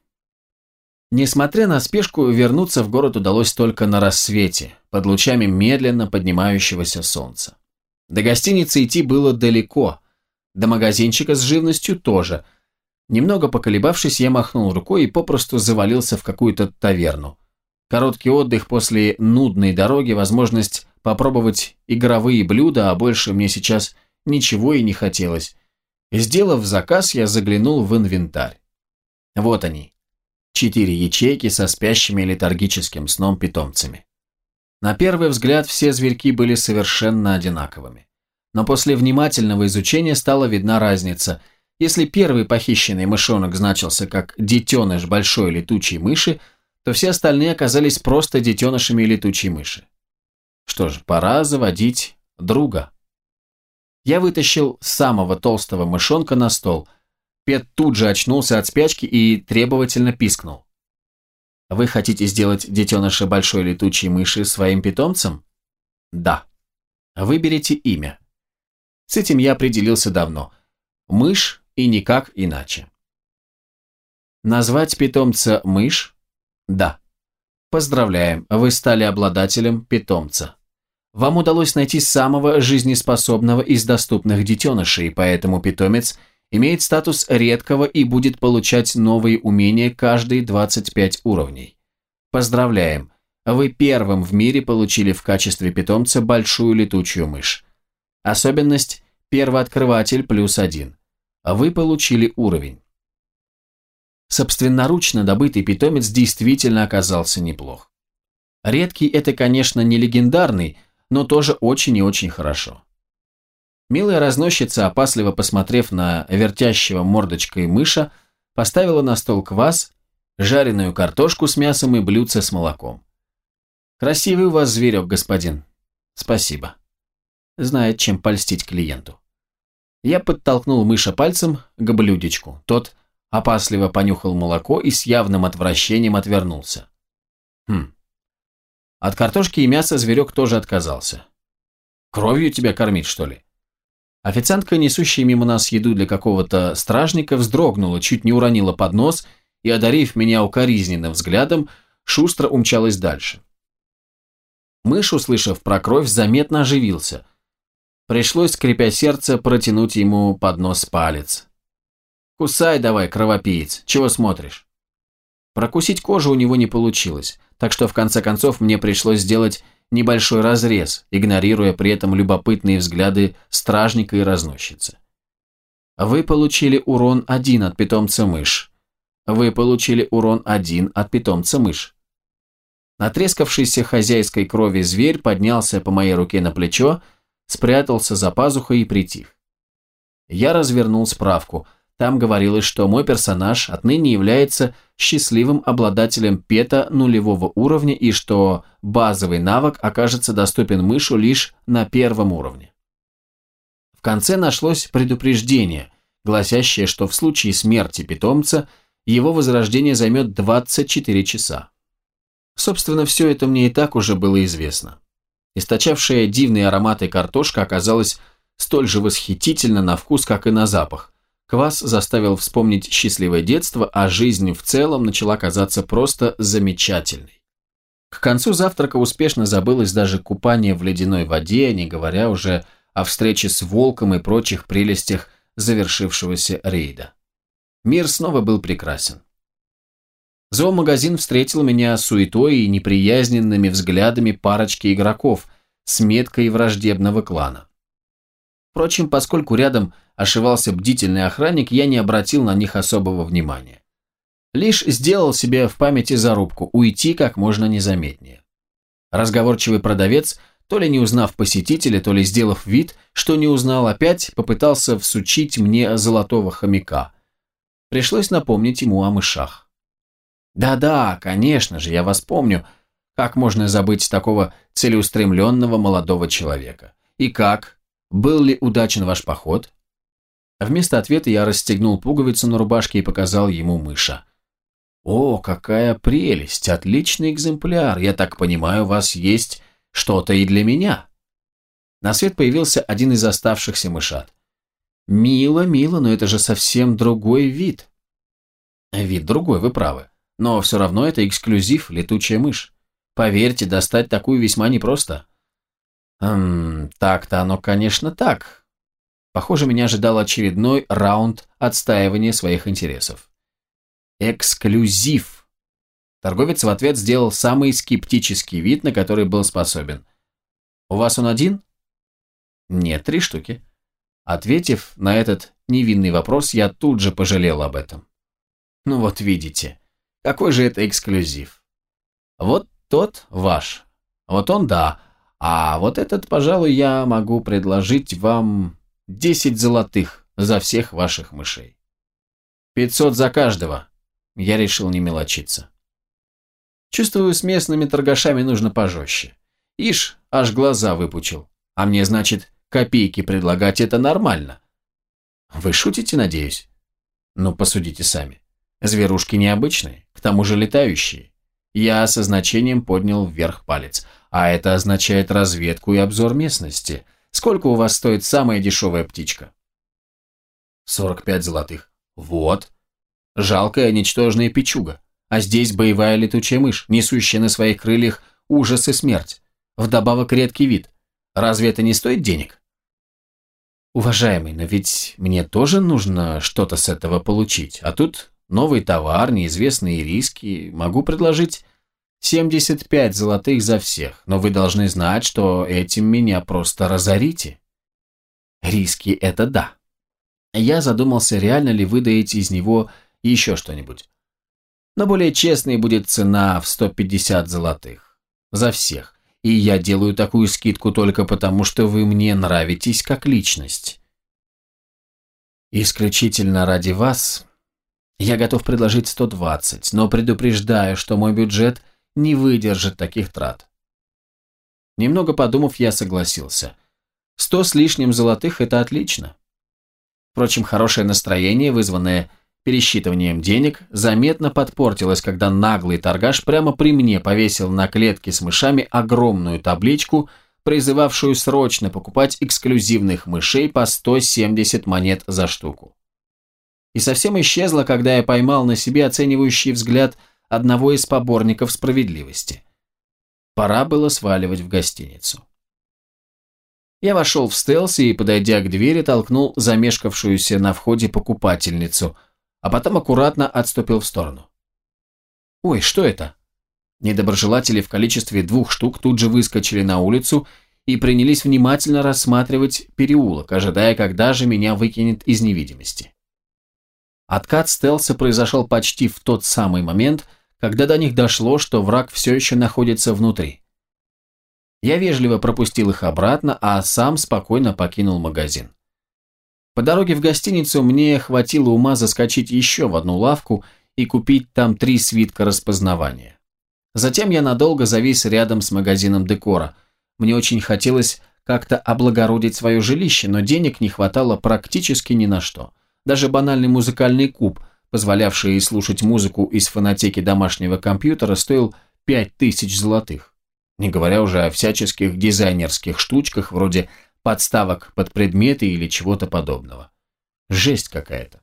Speaker 1: Несмотря на спешку, вернуться в город удалось только на рассвете, под лучами медленно поднимающегося солнца. До гостиницы идти было далеко, до магазинчика с живностью тоже – Немного поколебавшись, я махнул рукой и попросту завалился в какую-то таверну. Короткий отдых после нудной дороги, возможность попробовать игровые блюда, а больше мне сейчас ничего и не хотелось. Сделав заказ, я заглянул в инвентарь. Вот они. Четыре ячейки со спящими летаргическим сном питомцами. На первый взгляд все зверьки были совершенно одинаковыми. Но после внимательного изучения стала видна разница – если первый похищенный мышонок значился как детеныш большой летучей мыши, то все остальные оказались просто детенышами летучей мыши. Что ж, пора заводить друга. Я вытащил самого толстого мышонка на стол. Пет тут же очнулся от спячки и требовательно пискнул. Вы хотите сделать детеныша большой летучей мыши своим питомцем? Да. Выберите имя. С этим я определился давно. Мышь и никак иначе. Назвать питомца мышь? Да. Поздравляем, вы стали обладателем питомца. Вам удалось найти самого жизнеспособного из доступных детенышей, поэтому питомец имеет статус редкого и будет получать новые умения каждые 25 уровней. Поздравляем, вы первым в мире получили в качестве питомца большую летучую мышь. Особенность – первооткрыватель плюс один вы получили уровень. Собственноручно добытый питомец действительно оказался неплох. Редкий это, конечно, не легендарный, но тоже очень и очень хорошо. Милая разносчица, опасливо посмотрев на вертящего мордочкой мыша, поставила на стол квас, жареную картошку с мясом и блюдце с молоком. «Красивый у вас зверек, господин». «Спасибо». Знает, чем польстить клиенту. Я подтолкнул мыша пальцем к блюдечку. Тот опасливо понюхал молоко и с явным отвращением отвернулся. Хм. От картошки и мяса зверек тоже отказался. Кровью тебя кормить, что ли? Официантка, несущая мимо нас еду для какого-то стражника, вздрогнула, чуть не уронила поднос и, одарив меня укоризненным взглядом, шустро умчалась дальше. Мышь, услышав про кровь, заметно оживился – Пришлось, скрипя сердце, протянуть ему под нос палец. «Кусай давай, кровопиец, чего смотришь?» Прокусить кожу у него не получилось, так что в конце концов мне пришлось сделать небольшой разрез, игнорируя при этом любопытные взгляды стражника и разносчицы. Вы получили урон один от питомца мышь. Вы получили урон один от питомца мышь. Натрескавшийся хозяйской крови зверь поднялся по моей руке на плечо спрятался за пазухой и притих. Я развернул справку. Там говорилось, что мой персонаж отныне является счастливым обладателем пета нулевого уровня и что базовый навык окажется доступен мышу лишь на первом уровне. В конце нашлось предупреждение, гласящее, что в случае смерти питомца его возрождение займет 24 часа. Собственно, все это мне и так уже было известно. Источавшая дивные ароматы картошка оказалась столь же восхитительна на вкус, как и на запах. Квас заставил вспомнить счастливое детство, а жизнь в целом начала казаться просто замечательной. К концу завтрака успешно забылось даже купание в ледяной воде, не говоря уже о встрече с волком и прочих прелестях завершившегося рейда. Мир снова был прекрасен. Зоомагазин встретил меня суетой и неприязненными взглядами парочки игроков с меткой враждебного клана. Впрочем, поскольку рядом ошивался бдительный охранник, я не обратил на них особого внимания. Лишь сделал себе в памяти зарубку уйти как можно незаметнее. Разговорчивый продавец, то ли не узнав посетителя, то ли сделав вид, что не узнал опять, попытался всучить мне золотого хомяка. Пришлось напомнить ему о мышах. «Да-да, конечно же, я вас помню. Как можно забыть такого целеустремленного молодого человека? И как? Был ли удачен ваш поход?» Вместо ответа я расстегнул пуговицу на рубашке и показал ему мыша. «О, какая прелесть! Отличный экземпляр! Я так понимаю, у вас есть что-то и для меня!» На свет появился один из оставшихся мышат. «Мило, мило, но это же совсем другой вид». «Вид другой, вы правы. Но все равно это эксклюзив, летучая мышь. Поверьте, достать такую весьма непросто. Эм, так-то оно, конечно, так. Похоже, меня ожидал очередной раунд отстаивания своих интересов. Эксклюзив. Торговец в ответ сделал самый скептический вид, на который был способен. «У вас он один?» «Нет, три штуки». Ответив на этот невинный вопрос, я тут же пожалел об этом. «Ну вот видите, какой же это эксклюзив. Вот тот ваш. Вот он да, а вот этот, пожалуй, я могу предложить вам 10 золотых за всех ваших мышей. 500 за каждого. Я решил не мелочиться. Чувствую, с местными торгашами нужно пожестче. Ишь, аж глаза выпучил. А мне, значит, копейки предлагать это нормально. Вы шутите, надеюсь? Ну, посудите сами. Зверушки необычные, к тому же летающие. Я со значением поднял вверх палец – а это означает разведку и обзор местности. Сколько у вас стоит самая дешевая птичка? 45 золотых. Вот. Жалкая, ничтожная печуга. А здесь боевая летучая мышь, несущая на своих крыльях ужас и смерть. Вдобавок редкий вид. Разве это не стоит денег? Уважаемый, но ведь мне тоже нужно что-то с этого получить. А тут новый товар, неизвестные риски. Могу предложить 75 золотых за всех, но вы должны знать, что этим меня просто разорите. Риски – это да. Я задумался, реально ли выдаете из него еще что-нибудь. Но более честной будет цена в 150 золотых. За всех. И я делаю такую скидку только потому, что вы мне нравитесь как личность. Исключительно ради вас я готов предложить 120, но предупреждаю, что мой бюджет – не выдержит таких трат. Немного подумав, я согласился. Сто с лишним золотых – это отлично. Впрочем, хорошее настроение, вызванное пересчитыванием денег, заметно подпортилось, когда наглый торгаш прямо при мне повесил на клетке с мышами огромную табличку, призывавшую срочно покупать эксклюзивных мышей по 170 монет за штуку. И совсем исчезла, когда я поймал на себе оценивающий взгляд – одного из поборников справедливости. Пора было сваливать в гостиницу. Я вошел в стелс и, подойдя к двери, толкнул замешкавшуюся на входе покупательницу, а потом аккуратно отступил в сторону. «Ой, что это?» Недоброжелатели в количестве двух штук тут же выскочили на улицу и принялись внимательно рассматривать переулок, ожидая, когда же меня выкинет из невидимости. Откат стелса произошел почти в тот самый момент, когда до них дошло, что враг все еще находится внутри. Я вежливо пропустил их обратно, а сам спокойно покинул магазин. По дороге в гостиницу мне хватило ума заскочить еще в одну лавку и купить там три свитка распознавания. Затем я надолго завис рядом с магазином декора. Мне очень хотелось как-то облагородить свое жилище, но денег не хватало практически ни на что. Даже банальный музыкальный куб – позволявший слушать музыку из фонотеки домашнего компьютера, стоил 5000 золотых. Не говоря уже о всяческих дизайнерских штучках вроде подставок под предметы или чего-то подобного. Жесть какая-то.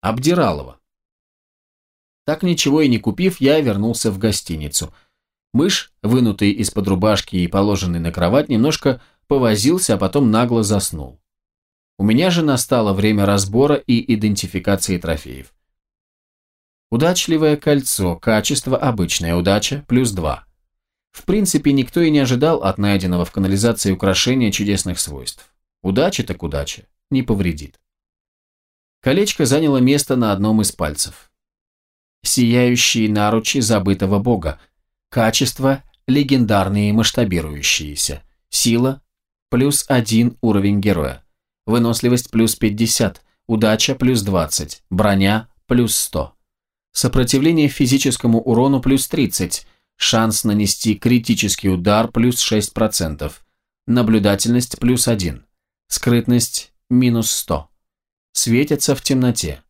Speaker 1: Обдиралово. Так ничего и не купив, я вернулся в гостиницу. Мышь, вынутый из-под рубашки и положенный на кровать, немножко повозился, а потом нагло заснул. У меня же настало время разбора и идентификации трофеев. Удачливое кольцо, качество обычная удача, плюс 2. В принципе, никто и не ожидал от найденного в канализации украшения чудесных свойств. Удача так удача, не повредит. Колечко заняло место на одном из пальцев. Сияющие наручи забытого бога. Качество – легендарные масштабирующиеся. Сила – плюс один уровень героя. Выносливость – плюс 50. Удача – плюс 20. Броня – плюс 100. Сопротивление физическому урону – плюс 30. Шанс нанести критический удар – плюс 6%. Наблюдательность – плюс 1. Скрытность – минус 100. Светятся в темноте.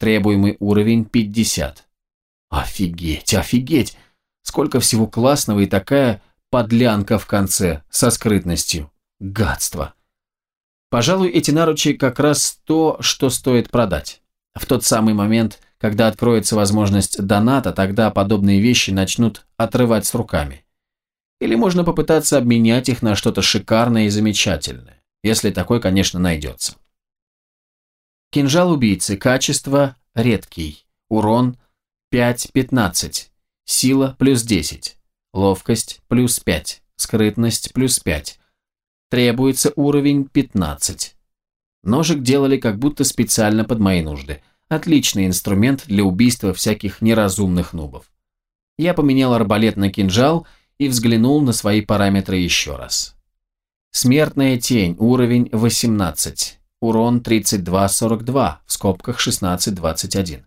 Speaker 1: Требуемый уровень 50. Офигеть, офигеть! Сколько всего классного и такая подлянка в конце со скрытностью. Гадство. Пожалуй, эти наручи как раз то, что стоит продать. В тот самый момент, когда откроется возможность доната, тогда подобные вещи начнут отрывать с руками. Или можно попытаться обменять их на что-то шикарное и замечательное, если такой, конечно, найдется. Кинжал убийцы. Качество редкий. Урон 5-15. Сила плюс 10. Ловкость плюс 5. Скрытность плюс 5. Требуется уровень 15. Ножик делали как будто специально под мои нужды. Отличный инструмент для убийства всяких неразумных нубов. Я поменял арбалет на кинжал и взглянул на свои параметры еще раз. Смертная тень, уровень 18 урон 32-42, в скобках 16-21.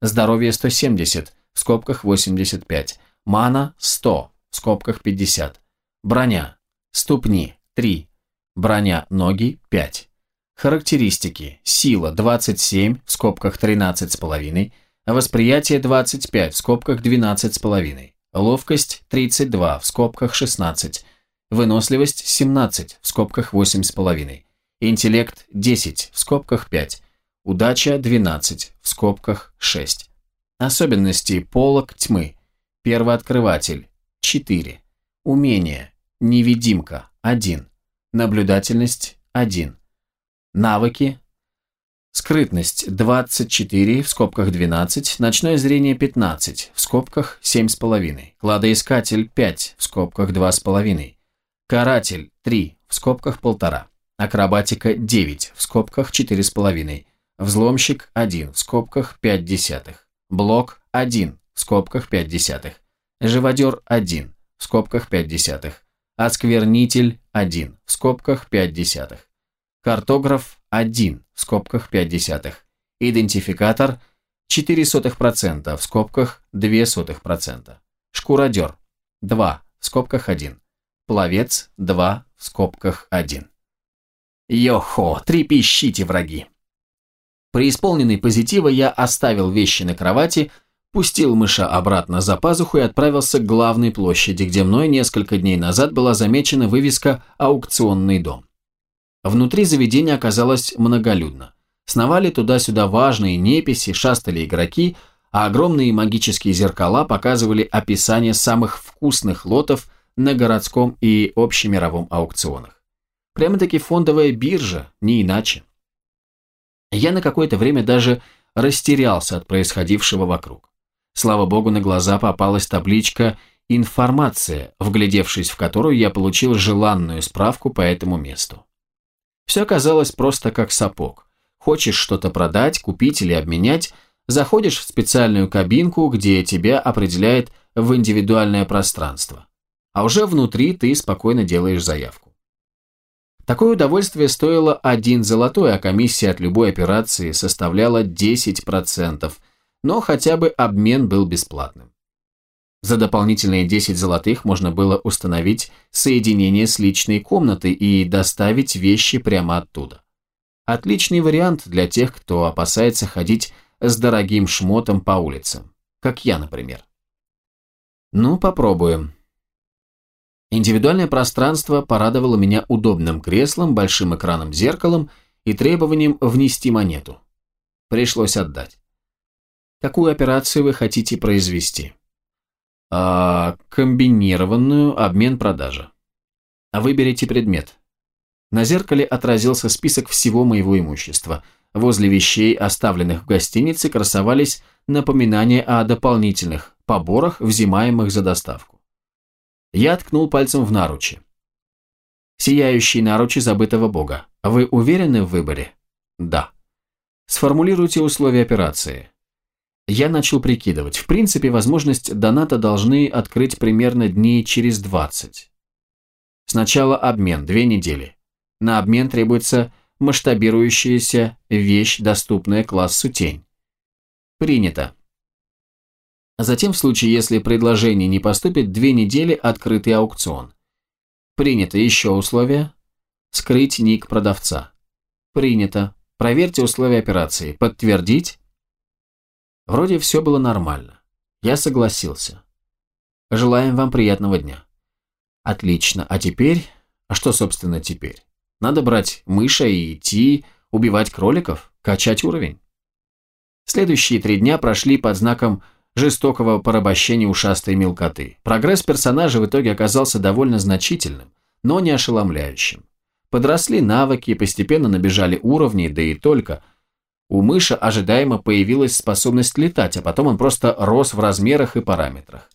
Speaker 1: Здоровье 170, в скобках 85. Мана 100, в скобках 50. Броня. Ступни 3. Броня ноги 5. Характеристики. Сила 27, в скобках 13,5. Восприятие 25, в скобках 12,5. Ловкость 32, в скобках 16. Выносливость 17, в скобках 8,5. Интеллект 10, в скобках 5. Удача 12, в скобках 6. Особенности полок тьмы. Первооткрыватель 4. Умение. Невидимка 1. Наблюдательность 1. Навыки. Скрытность 24, в скобках 12, ночное зрение 15, в скобках 7,5, кладоискатель 5, в скобках 2,5, каратель 3, в скобках 1,5. Акробатика 9, в скобках 4,5. Взломщик 1, в скобках 5 десятых. Блок 1, в скобках 5 десятых. Живодер 1, в скобках 5 десятых. Осквернитель 1, в скобках 5 десятых. Картограф 1, в скобках 5 десятых. Идентификатор 0,04%, в скобках 0,02%. Шкуродер 2, в скобках 1. Пловец 2, в скобках 1. Йохо, трепещите, враги. Преисполненный позитива я оставил вещи на кровати, пустил мыша обратно за пазуху и отправился к главной площади, где мной несколько дней назад была замечена вывеска «Аукционный дом». Внутри заведения оказалось многолюдно. Сновали туда-сюда важные неписи, шастали игроки, а огромные магические зеркала показывали описание самых вкусных лотов на городском и общемировом аукционах. Прямо-таки фондовая биржа, не иначе. Я на какое-то время даже растерялся от происходившего вокруг. Слава богу, на глаза попалась табличка «Информация», вглядевшись в которую я получил желанную справку по этому месту. Все оказалось просто как сапог. Хочешь что-то продать, купить или обменять, заходишь в специальную кабинку, где тебя определяет в индивидуальное пространство. А уже внутри ты спокойно делаешь заявку. Такое удовольствие стоило один золотой, а комиссия от любой операции составляла 10%, но хотя бы обмен был бесплатным. За дополнительные 10 золотых можно было установить соединение с личной комнатой и доставить вещи прямо оттуда. Отличный вариант для тех, кто опасается ходить с дорогим шмотом по улицам, как я, например. Ну, попробуем. Индивидуальное пространство порадовало меня удобным креслом, большим экраном-зеркалом и требованием внести монету. Пришлось отдать. Какую операцию вы хотите произвести? А, комбинированную обмен-продажа. Выберите предмет. На зеркале отразился список всего моего имущества. Возле вещей, оставленных в гостинице, красовались напоминания о дополнительных поборах, взимаемых за доставку. Я ткнул пальцем в наручи. Сияющий наручи забытого бога. Вы уверены в выборе? Да. Сформулируйте условия операции. Я начал прикидывать. В принципе, возможность доната должны открыть примерно дней через 20. Сначала обмен, две недели. На обмен требуется масштабирующаяся вещь, доступная классу тень. Принято. Затем, в случае, если предложение не поступит, две недели открытый аукцион. Принято еще условие. Скрыть ник продавца. Принято. Проверьте условия операции. Подтвердить. Вроде все было нормально. Я согласился. Желаем вам приятного дня. Отлично. А теперь... А что, собственно, теперь? Надо брать мыша и идти убивать кроликов, качать уровень. Следующие три дня прошли под знаком жестокого порабощения ушастой мелкоты. Прогресс персонажа в итоге оказался довольно значительным, но не ошеломляющим. Подросли навыки, постепенно набежали уровни, да и только. У мыша ожидаемо появилась способность летать, а потом он просто рос в размерах и параметрах.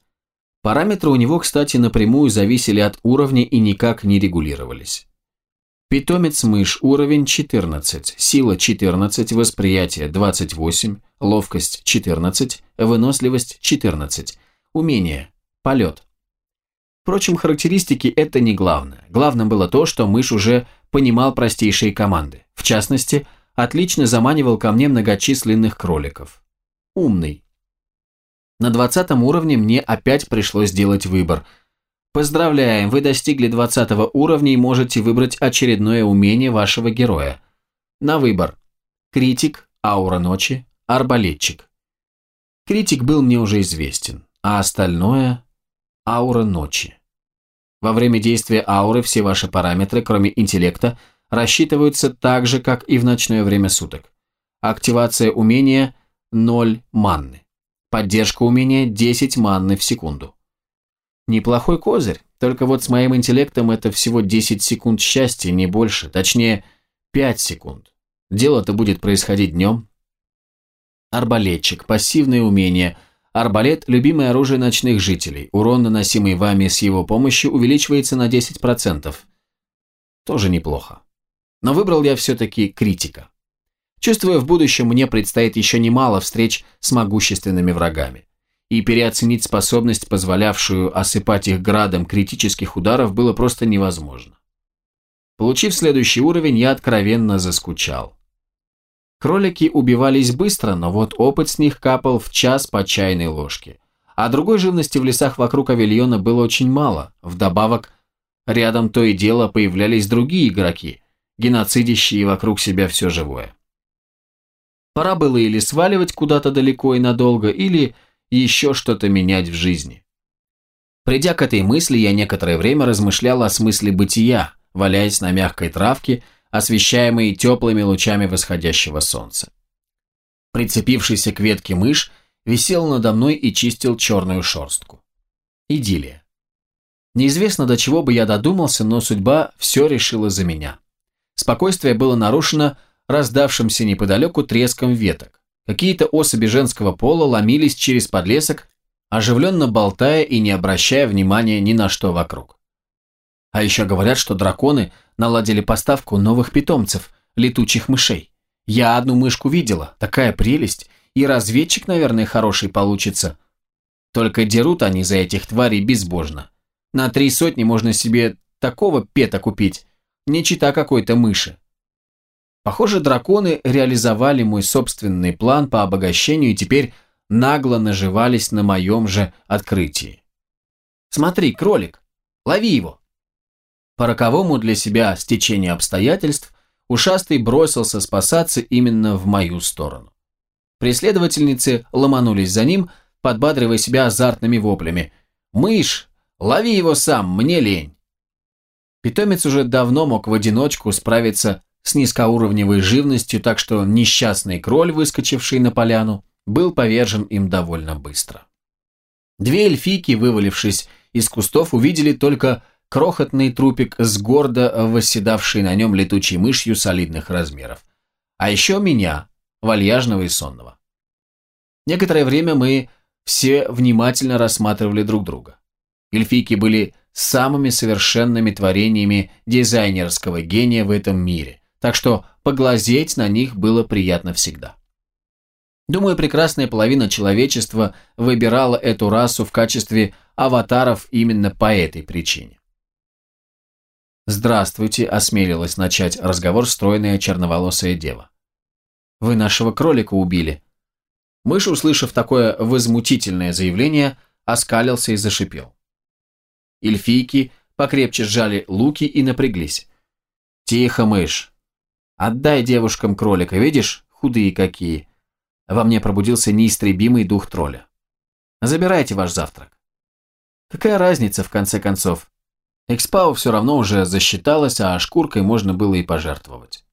Speaker 1: Параметры у него, кстати, напрямую зависели от уровня и никак не регулировались. Питомец-мышь, уровень 14, сила 14, восприятие 28, ловкость 14, выносливость 14, умение, полет. Впрочем, характеристики это не главное. Главным было то, что мышь уже понимал простейшие команды. В частности, отлично заманивал ко мне многочисленных кроликов. Умный. На 20 уровне мне опять пришлось сделать выбор – Поздравляем, вы достигли 20 уровня и можете выбрать очередное умение вашего героя. На выбор. Критик, аура ночи, арбалетчик. Критик был мне уже известен, а остальное – аура ночи. Во время действия ауры все ваши параметры, кроме интеллекта, рассчитываются так же, как и в ночное время суток. Активация умения – 0 манны. Поддержка умения – 10 манны в секунду. Неплохой козырь, только вот с моим интеллектом это всего 10 секунд счастья, не больше, точнее 5 секунд. Дело-то будет происходить днем. Арбалетчик, пассивное умение. Арбалет – любимое оружие ночных жителей. Урон, наносимый вами с его помощью, увеличивается на 10%. Тоже неплохо. Но выбрал я все-таки критика. Чувствую, в будущем мне предстоит еще немало встреч с могущественными врагами и переоценить способность, позволявшую осыпать их градом критических ударов, было просто невозможно. Получив следующий уровень, я откровенно заскучал. Кролики убивались быстро, но вот опыт с них капал в час по чайной ложке. А другой живности в лесах вокруг авильона было очень мало. Вдобавок, рядом то и дело появлялись другие игроки, геноцидящие вокруг себя все живое. Пора было или сваливать куда-то далеко и надолго, или еще что-то менять в жизни. Придя к этой мысли, я некоторое время размышлял о смысле бытия, валяясь на мягкой травке, освещаемой теплыми лучами восходящего солнца. Прицепившийся к ветке мышь висел надо мной и чистил черную шерстку. Идиллия. Неизвестно, до чего бы я додумался, но судьба все решила за меня. Спокойствие было нарушено раздавшимся неподалеку треском веток. Какие-то особи женского пола ломились через подлесок, оживленно болтая и не обращая внимания ни на что вокруг. А еще говорят, что драконы наладили поставку новых питомцев, летучих мышей. Я одну мышку видела, такая прелесть, и разведчик, наверное, хороший получится. Только дерут они за этих тварей безбожно. На три сотни можно себе такого пета купить, не чита какой-то мыши. Похоже, драконы реализовали мой собственный план по обогащению и теперь нагло наживались на моем же открытии. «Смотри, кролик! Лови его!» По роковому для себя стечению обстоятельств ушастый бросился спасаться именно в мою сторону. Преследовательницы ломанулись за ним, подбадривая себя азартными воплями. «Мышь! Лови его сам, мне лень!» Питомец уже давно мог в одиночку справиться с низкоуровневой живностью, так что несчастный кроль, выскочивший на поляну, был повержен им довольно быстро. Две эльфийки, вывалившись из кустов, увидели только крохотный трупик с гордо восседавшей на нем летучей мышью солидных размеров. А еще меня, вальяжного и сонного. Некоторое время мы все внимательно рассматривали друг друга. Эльфийки были самыми совершенными творениями дизайнерского гения в этом мире, так что поглазеть на них было приятно всегда. Думаю, прекрасная половина человечества выбирала эту расу в качестве аватаров именно по этой причине. «Здравствуйте», – осмелилась начать разговор стройная черноволосая дева. «Вы нашего кролика убили». Мышь, услышав такое возмутительное заявление, оскалился и зашипел. Эльфийки покрепче сжали луки и напряглись. «Тихо, мышь! Отдай девушкам кролика, видишь, худые какие!» Во мне пробудился неистребимый дух тролля. «Забирайте ваш завтрак». Какая разница, в конце концов? Экспау все равно уже засчиталась, а шкуркой можно было и пожертвовать.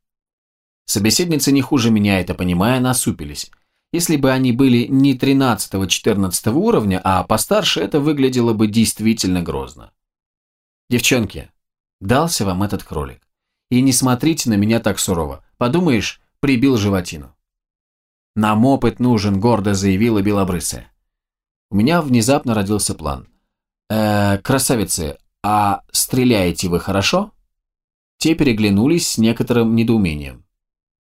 Speaker 1: Собеседницы не хуже меня это понимая, насупились. Если бы они были не 13-14 уровня, а постарше, это выглядело бы действительно грозно. Девчонки, дался вам этот кролик. И не смотрите на меня так сурово. Подумаешь, прибил животину. Нам опыт нужен, гордо заявила Белобрысая. У меня внезапно родился план. Э, красавицы, а стреляете вы хорошо? Те переглянулись с некоторым недоумением.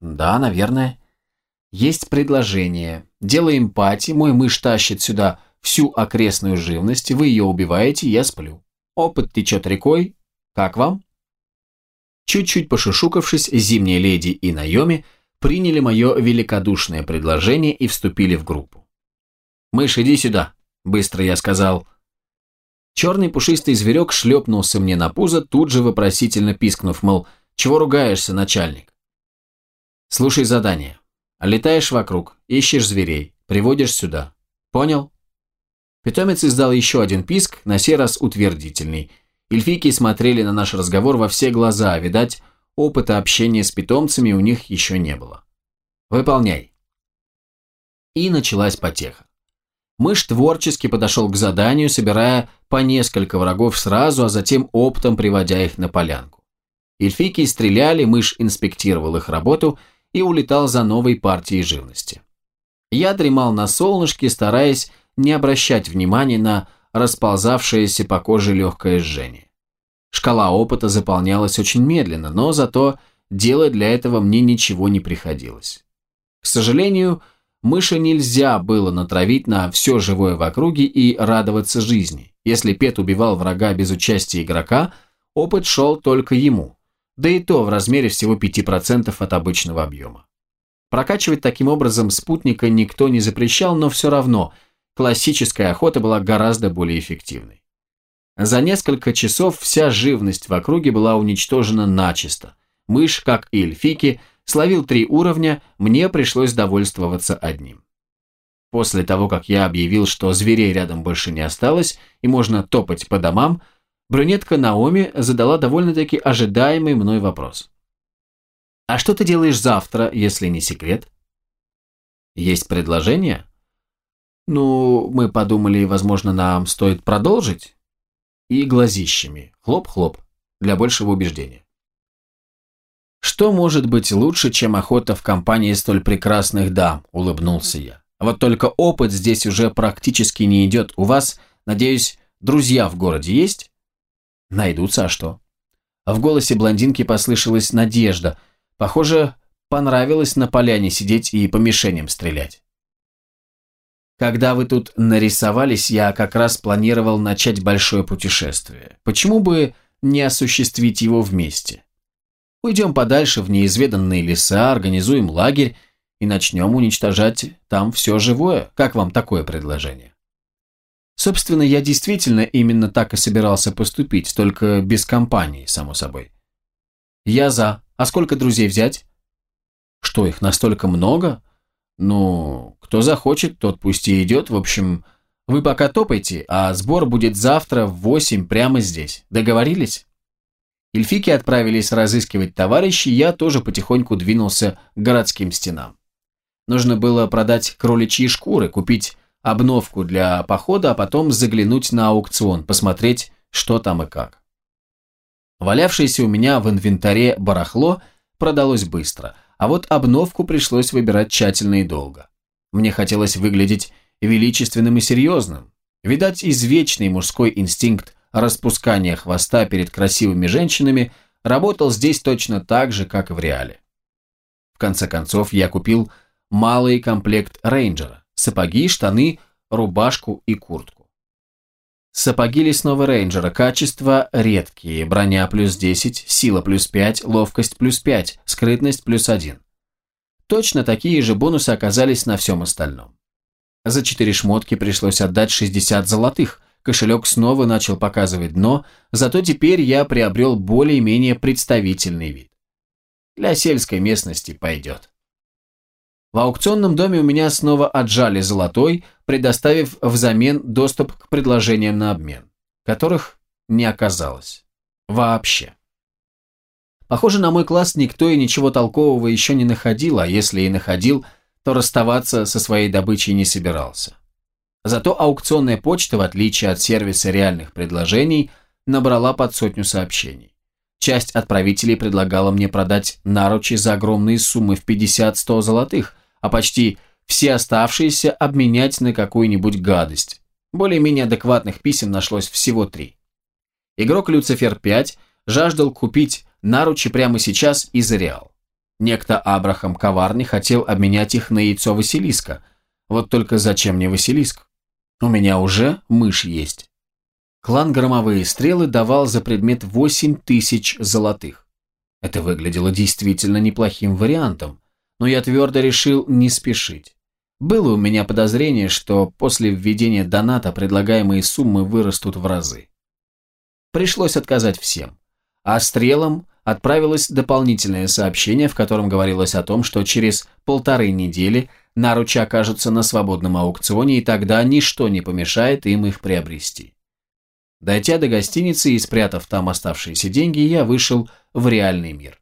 Speaker 1: Да, наверное. Есть предложение. Делаем пати, мой мышь тащит сюда всю окрестную живность, вы ее убиваете, я сплю. Опыт течет рекой. Как вам? Чуть-чуть пошушукавшись, зимняя леди и Найоми приняли мое великодушное предложение и вступили в группу. «Мышь, иди сюда», – быстро я сказал. Черный пушистый зверек шлепнулся мне на пузо, тут же вопросительно пискнув, мол, «Чего ругаешься, начальник?» «Слушай задание. Летаешь вокруг, ищешь зверей, приводишь сюда. Понял? Питомец издал еще один писк, на сей раз утвердительный. Эльфийки смотрели на наш разговор во все глаза, видать, опыта общения с питомцами у них еще не было. Выполняй. И началась потеха. Мышь творчески подошел к заданию, собирая по несколько врагов сразу, а затем оптом приводя их на полянку. Эльфийки стреляли, мышь инспектировал их работу – и улетал за новой партией живности. Я дремал на солнышке, стараясь не обращать внимания на расползавшееся по коже легкое жжение. Шкала опыта заполнялась очень медленно, но зато делать для этого мне ничего не приходилось. К сожалению, мыши нельзя было натравить на все живое в округе и радоваться жизни. Если Пет убивал врага без участия игрока, опыт шел только ему да и то в размере всего 5% от обычного объема. Прокачивать таким образом спутника никто не запрещал, но все равно классическая охота была гораздо более эффективной. За несколько часов вся живность в округе была уничтожена начисто. Мышь, как и эльфики, словил три уровня, мне пришлось довольствоваться одним. После того, как я объявил, что зверей рядом больше не осталось и можно топать по домам, брюнетка Наоми задала довольно-таки ожидаемый мной вопрос. «А что ты делаешь завтра, если не секрет?» «Есть предложение?» «Ну, мы подумали, возможно, нам стоит продолжить?» И глазищами. Хлоп-хлоп. Для большего убеждения. «Что может быть лучше, чем охота в компании столь прекрасных дам?» – улыбнулся я. «Вот только опыт здесь уже практически не идет. У вас, надеюсь, друзья в городе есть?» Найдутся, а что? В голосе блондинки послышалась надежда. Похоже, понравилось на поляне сидеть и по мишеням стрелять. Когда вы тут нарисовались, я как раз планировал начать большое путешествие. Почему бы не осуществить его вместе? Уйдем подальше в неизведанные леса, организуем лагерь и начнем уничтожать там все живое. Как вам такое предложение? Собственно, я действительно именно так и собирался поступить, только без компании, само собой. Я за. А сколько друзей взять? Что, их настолько много? Ну, кто захочет, тот пусть и идет. В общем, вы пока топайте, а сбор будет завтра в восемь прямо здесь. Договорились? Эльфики отправились разыскивать товарищей, я тоже потихоньку двинулся к городским стенам. Нужно было продать кроличьи шкуры, купить обновку для похода, а потом заглянуть на аукцион, посмотреть, что там и как. Валявшееся у меня в инвентаре барахло продалось быстро, а вот обновку пришлось выбирать тщательно и долго. Мне хотелось выглядеть величественным и серьезным. Видать, извечный мужской инстинкт распускания хвоста перед красивыми женщинами работал здесь точно так же, как и в реале. В конце концов, я купил малый комплект рейнджера – сапоги, штаны, рубашку и куртку. Сапоги лесного рейнджера, качество редкие, броня плюс 10, сила плюс 5, ловкость плюс 5, скрытность плюс 1. Точно такие же бонусы оказались на всем остальном. За четыре шмотки пришлось отдать 60 золотых, кошелек снова начал показывать дно, зато теперь я приобрел более-менее представительный вид. Для сельской местности пойдет. В аукционном доме у меня снова отжали золотой, предоставив взамен доступ к предложениям на обмен, которых не оказалось. Вообще. Похоже, на мой класс никто и ничего толкового еще не находил, а если и находил, то расставаться со своей добычей не собирался. Зато аукционная почта, в отличие от сервиса реальных предложений, набрала под сотню сообщений. Часть отправителей предлагала мне продать наручи за огромные суммы в 50-100 золотых, а почти все оставшиеся обменять на какую-нибудь гадость. Более-менее адекватных писем нашлось всего три. Игрок Люцифер 5 жаждал купить наручи прямо сейчас из Реал. Некто Абрахам Коварный хотел обменять их на яйцо Василиска. Вот только зачем мне Василиск? У меня уже мышь есть. Клан Громовые Стрелы давал за предмет 8 тысяч золотых. Это выглядело действительно неплохим вариантом но я твердо решил не спешить. Было у меня подозрение, что после введения доната предлагаемые суммы вырастут в разы. Пришлось отказать всем. А стрелам отправилось дополнительное сообщение, в котором говорилось о том, что через полторы недели наручи окажутся на свободном аукционе, и тогда ничто не помешает им их приобрести. Дойдя до гостиницы и спрятав там оставшиеся деньги, я вышел в реальный мир.